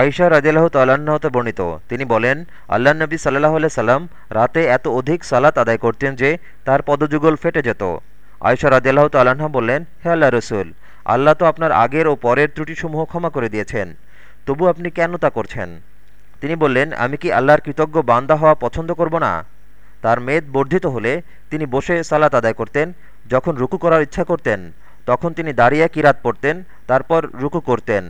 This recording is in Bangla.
আয়সা রাজিয়াল্লাহ তাল্লাহতে বর্ণিত। তিনি বলেন আল্লাহ নবী সাল্লাহ সাল্লাম রাতে এত অধিক সালাত আদায় করতেন যে তার পদযুগল ফেটে যেত। আয়সা রাজিয়াল্লাহ তাল্লাহা বললেন, হে আল্লাহ রসুল, আল্লাহ তো আপনার আগের ও পরের ত্রুটিসমূহ ক্ষমা করে দিয়েছেন। তবু আপনি কেন তা করছেন? তিনি বললেন, আমি কি আল্লাহর কৃতজ্ঞ বান্দা হওয়া পছন্দ করব না? তার মেদ বর্ধিত হলে তিনি বসে সালাত আদায় করতেন, যখন রুকু করার ইচ্ছা করতেন, তখন তিনি দাঁড়িয়ে কিরাত পড়তেন, তারপর রুকু করতেন।